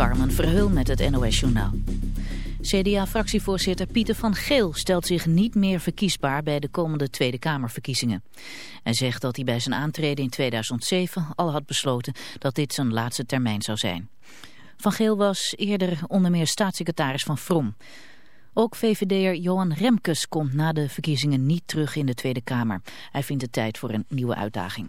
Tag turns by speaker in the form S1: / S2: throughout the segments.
S1: Carmen Verheul met het NOS Journaal. CDA-fractievoorzitter Pieter van Geel stelt zich niet meer verkiesbaar bij de komende Tweede Kamerverkiezingen. Hij zegt dat hij bij zijn aantreden in 2007 al had besloten dat dit zijn laatste termijn zou zijn. Van Geel was eerder onder meer staatssecretaris van Vrom. Ook VVD'er Johan Remkes komt na de verkiezingen niet terug in de Tweede Kamer. Hij vindt het tijd voor een nieuwe uitdaging.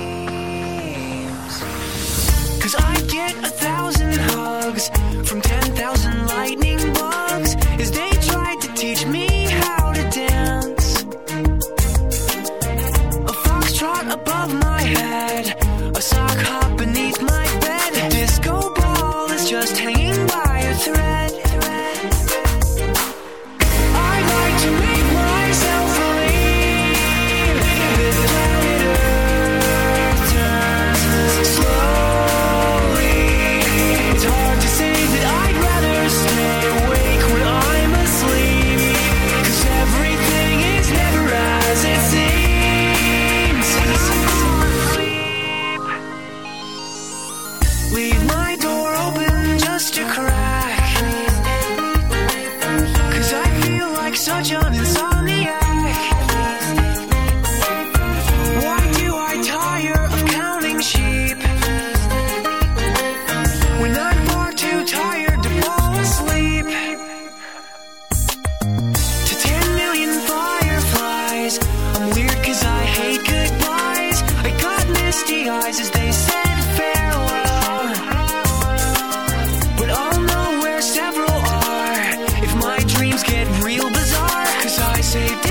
S2: get a thousand hugs from ten thousand. dreams get real bizarre. Cause I saved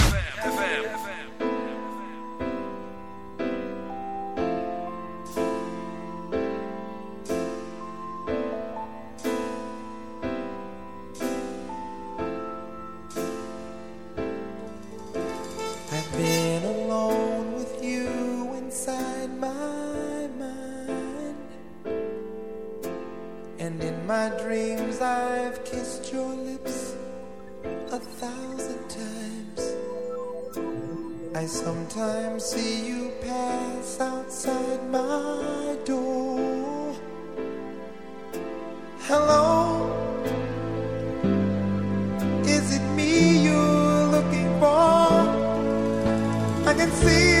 S3: I sometimes see you pass outside my door. Hello, is it me you're looking for? I can see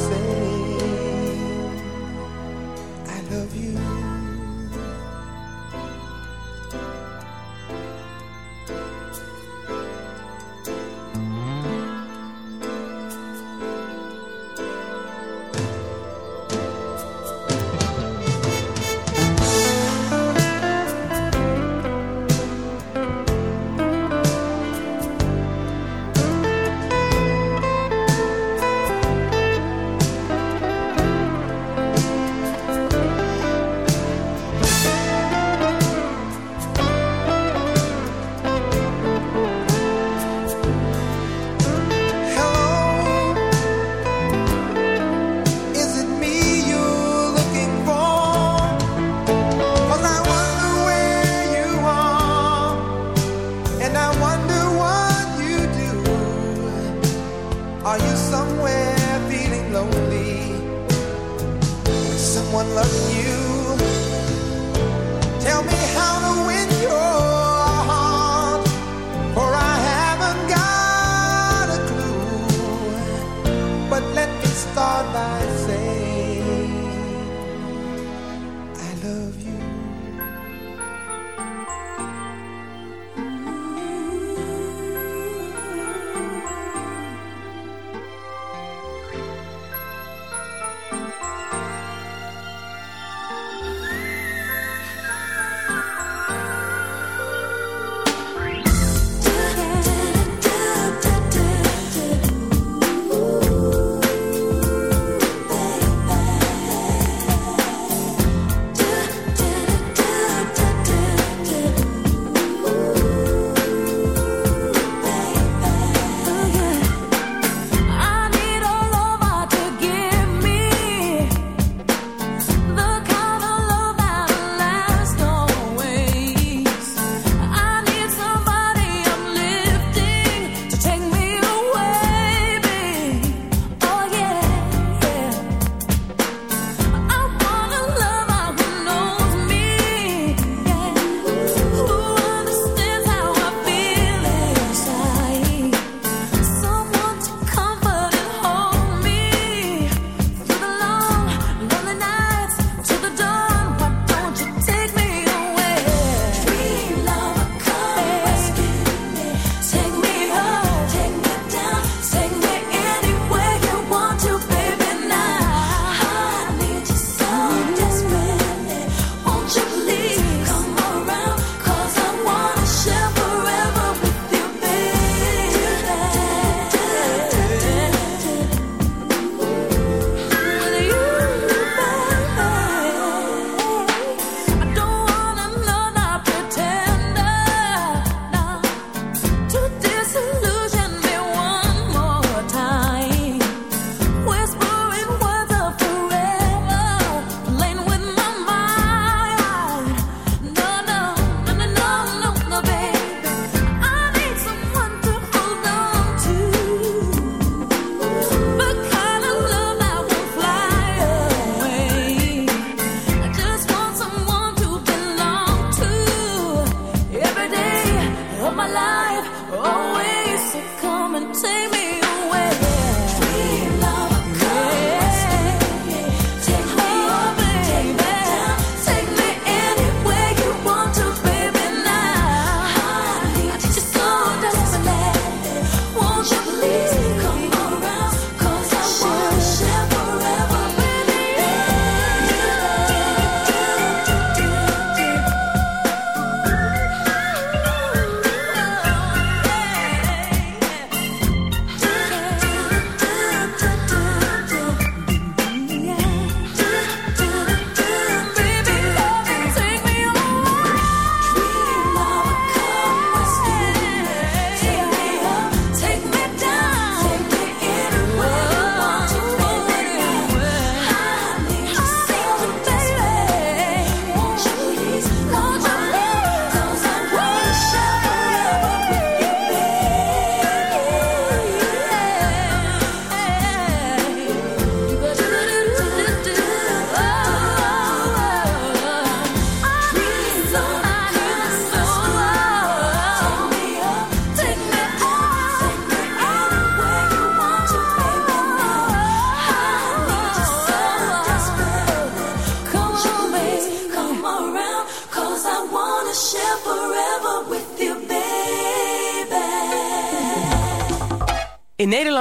S4: same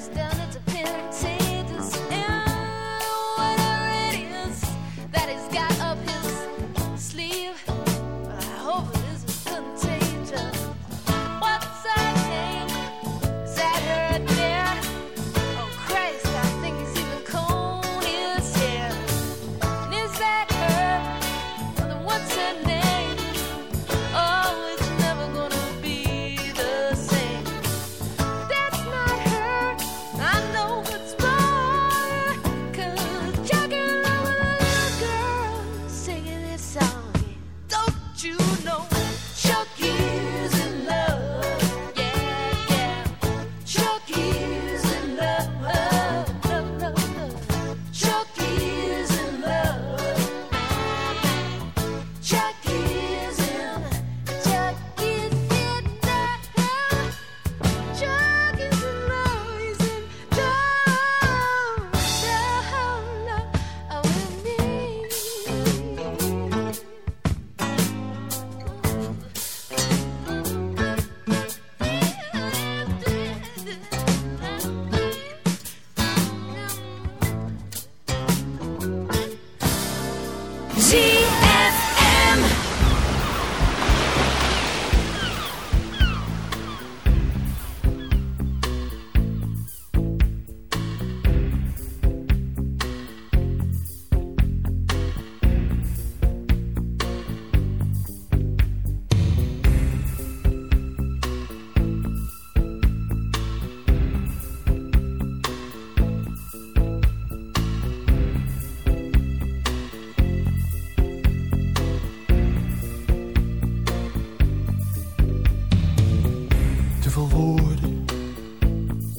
S5: was
S4: done.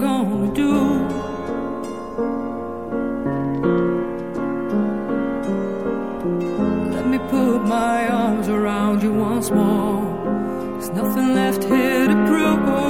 S6: gonna do? Let me put my arms around you once more. There's nothing left here to prove.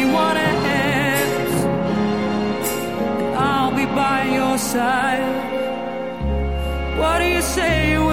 S6: What do you say?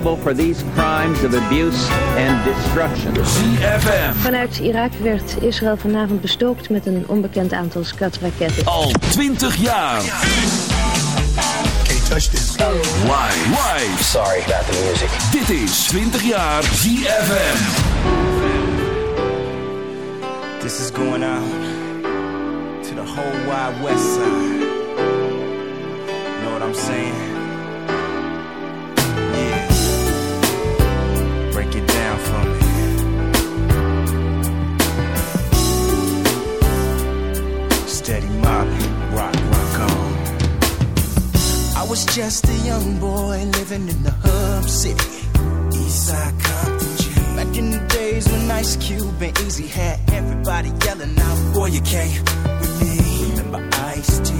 S7: Liable for these crimes of abuse and destruction.
S8: ZFM.
S9: Vanuit Irak werd Israël vanavond bestookt met een onbekend aantal skatraketten.
S8: Al 20 jaar.
S10: Can't touch this.
S8: Live. Live.
S10: Sorry about the music.
S8: Dit is 20 jaar ZFM.
S11: This is going out to the whole wide west side. Ice Cube and Easy had everybody yelling out, Boy, you can't with me. Remember Ice T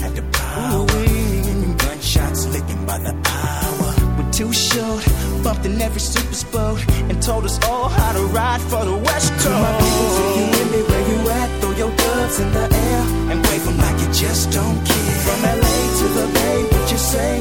S11: had the power. And gunshots licking by the hour. We're too short, bumped in every super boat, and told us all how to ride for the West Coast. To my people, if you with me where you at, throw your gloves in the air and wave them like you just don't care. From LA to the Bay, what you say?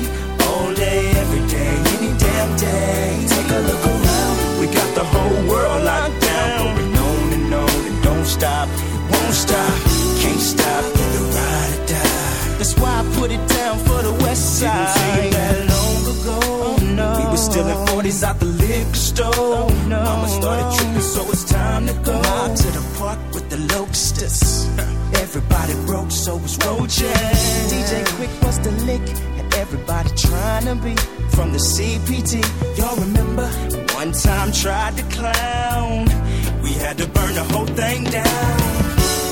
S11: All day, every day, any damn day. Take a look around, we got the whole world locked down. Going on and on and don't stop, won't stop, can't stop, either ride or die. That's why I put it down for the West Side. Didn't take that long ago. Oh, no. We were still in 40s out the liquor store. Oh, no. Mama started tripping, so it's time to go. Out to the park with the locusts. Everybody broke, so was roaches. DJ Quick was the lick, and everybody trying to be from the CPT. Y'all remember? One time tried to clown. We had to burn the whole thing down.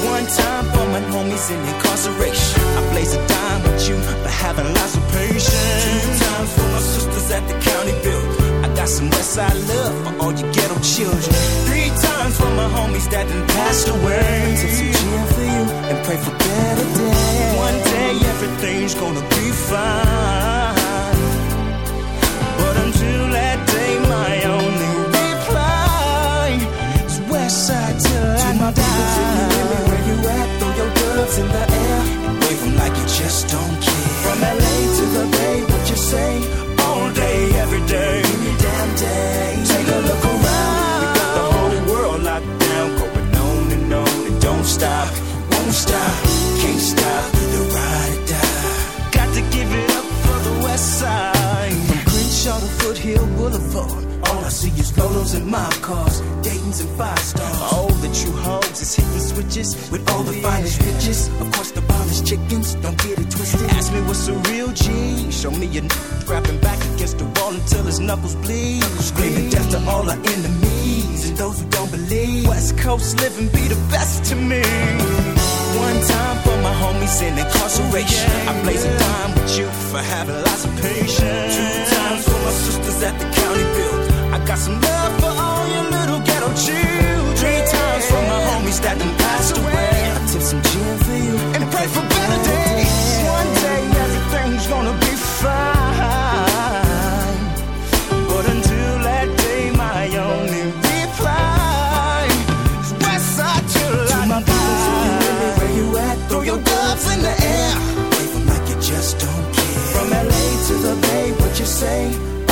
S11: One time for my homies in incarceration. I blaze a dime with you for having lots of patience. Two times for my sisters at the county building. I got some Westside love for all you ghetto children. Three times for my homies that done passed away. Take some cheer for you and pray for better days. One day everything's gonna be fine. But until gloves in the air and wave 'em like you just don't care. From LA to the Bay, what you say? All day, every day, any damn day. Take a look around. We got the whole world locked down, going on and on and don't stop, won't stop, can't stop, either ride or die. Got to give it up for the West Side. From Crenshaw to Foothill Boulevard. All I see is Lolos and mob cars, Dayton's and five stars. All switches with all the finest riches. Of course, the finest chickens, don't get it twisted. Ask me what's a real G. Show me a n- grabbing back against the wall until his knuckles bleed. Screaming death to all our enemies and those who don't believe.
S4: West Coast living be the best to me. One time for my homies in incarceration. I blaze a dime with you for having lots of patience. Two times for my sisters at the county build. I got some love for all your little ghetto children. Three times for my homies that done passed away. I tip some gin for you and pray for better days. One day everything's gonna be fine. But until that day, my only reply is west side till I my die. Where you at? Throw your gloves in the air. Wave 'em like you just don't care. From LA to the Bay, what you say?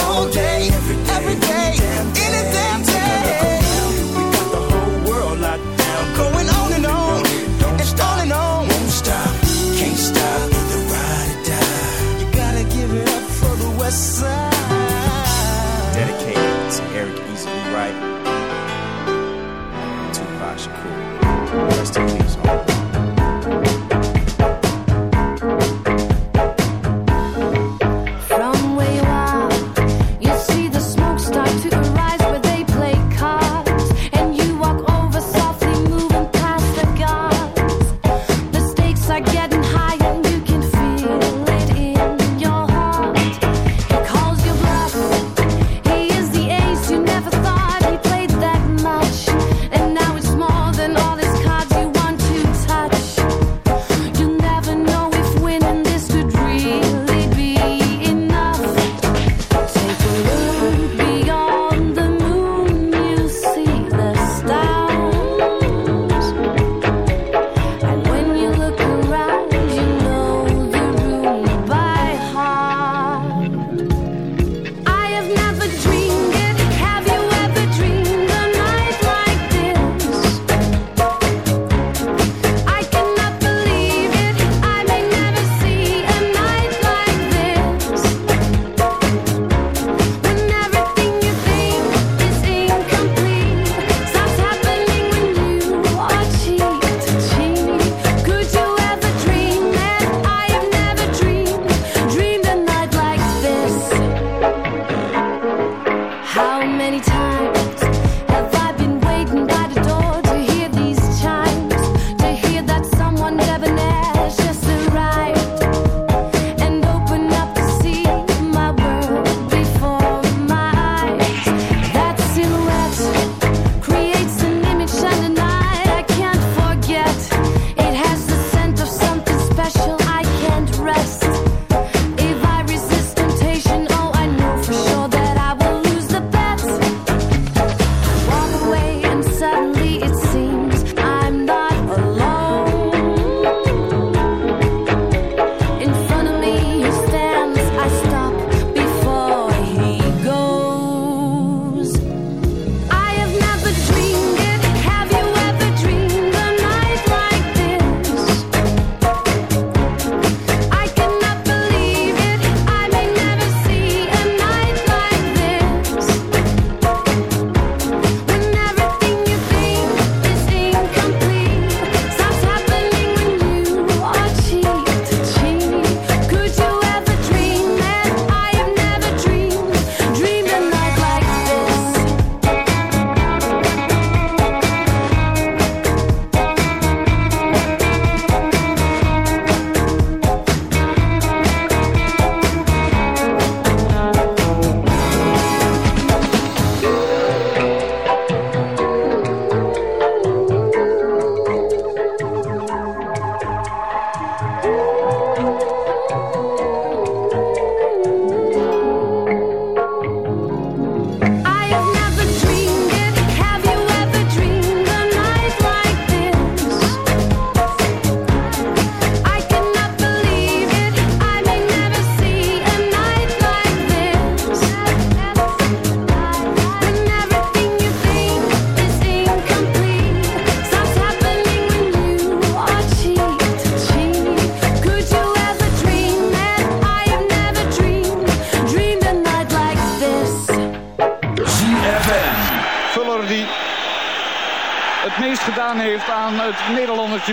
S4: All day, every day, every day, any damn day.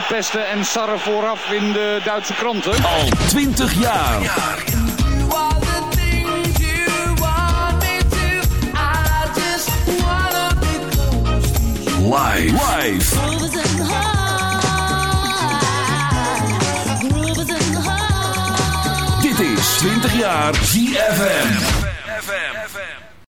S12: Pesten en sarren vooraf in de Duitse kranten.
S13: Al 20 jaar.
S4: Live. Dit is 20 jaar ZFM.